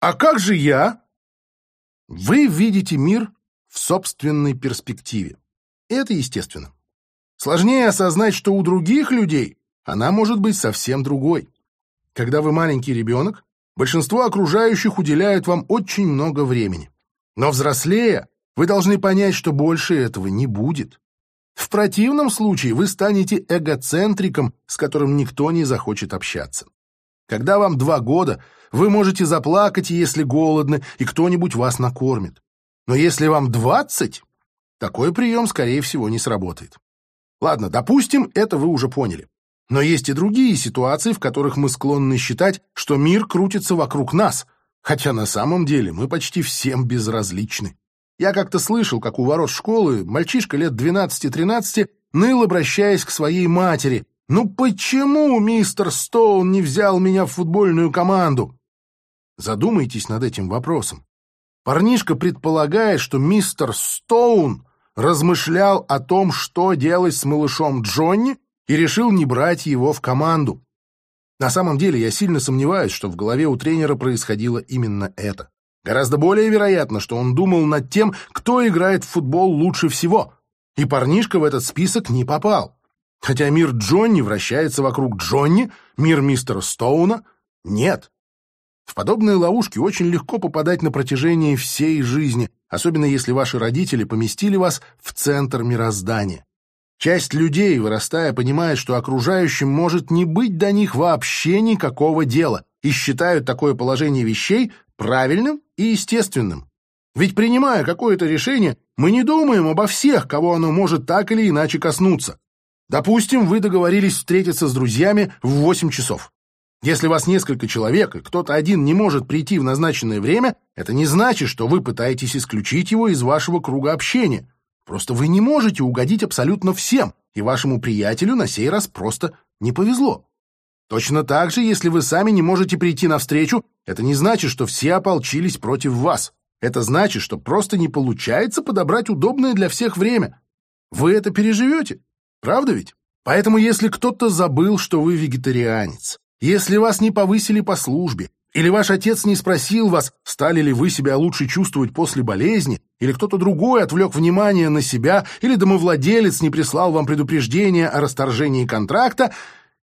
А как же я? Вы видите мир в собственной перспективе. Это естественно. Сложнее осознать, что у других людей она может быть совсем другой. Когда вы маленький ребенок, большинство окружающих уделяют вам очень много времени. Но взрослея, вы должны понять, что больше этого не будет. В противном случае вы станете эгоцентриком, с которым никто не захочет общаться. Когда вам два года, вы можете заплакать, если голодны, и кто-нибудь вас накормит. Но если вам двадцать, такой прием, скорее всего, не сработает. Ладно, допустим, это вы уже поняли. Но есть и другие ситуации, в которых мы склонны считать, что мир крутится вокруг нас, хотя на самом деле мы почти всем безразличны. Я как-то слышал, как у ворот школы мальчишка лет 12-13 ныл, обращаясь к своей матери. «Ну почему мистер Стоун не взял меня в футбольную команду?» Задумайтесь над этим вопросом. Парнишка предполагает, что мистер Стоун размышлял о том, что делать с малышом Джонни, и решил не брать его в команду. На самом деле я сильно сомневаюсь, что в голове у тренера происходило именно это. Гораздо более вероятно, что он думал над тем, кто играет в футбол лучше всего. И парнишка в этот список не попал. Хотя мир Джонни вращается вокруг Джонни, мир мистера Стоуна — нет. В подобные ловушки очень легко попадать на протяжении всей жизни, особенно если ваши родители поместили вас в центр мироздания. Часть людей, вырастая, понимает, что окружающим может не быть до них вообще никакого дела, и считают такое положение вещей правильным и естественным. Ведь принимая какое-то решение, мы не думаем обо всех, кого оно может так или иначе коснуться. Допустим, вы договорились встретиться с друзьями в 8 часов. Если вас несколько человек, и кто-то один не может прийти в назначенное время, это не значит, что вы пытаетесь исключить его из вашего круга общения. Просто вы не можете угодить абсолютно всем, и вашему приятелю на сей раз просто не повезло. Точно так же, если вы сами не можете прийти навстречу, это не значит, что все ополчились против вас. Это значит, что просто не получается подобрать удобное для всех время. Вы это переживете, правда ведь? Поэтому если кто-то забыл, что вы вегетарианец, если вас не повысили по службе, или ваш отец не спросил вас, стали ли вы себя лучше чувствовать после болезни, или кто-то другой отвлек внимание на себя, или домовладелец не прислал вам предупреждение о расторжении контракта,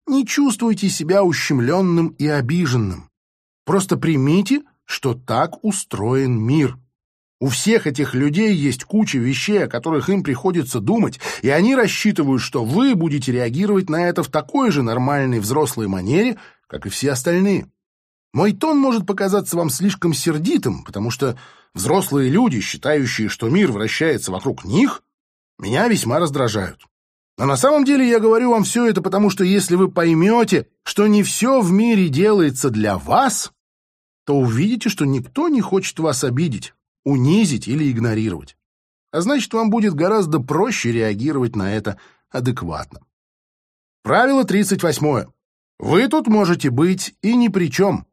не чувствуйте себя ущемленным и обиженным. Просто примите, что так устроен мир. У всех этих людей есть куча вещей, о которых им приходится думать, и они рассчитывают, что вы будете реагировать на это в такой же нормальной взрослой манере, как и все остальные. Мой тон может показаться вам слишком сердитым, потому что взрослые люди, считающие, что мир вращается вокруг них, меня весьма раздражают. Но на самом деле я говорю вам все это, потому что если вы поймете, что не все в мире делается для вас, то увидите, что никто не хочет вас обидеть, унизить или игнорировать. А значит, вам будет гораздо проще реагировать на это адекватно. Правило 38. Вы тут можете быть и ни при чем.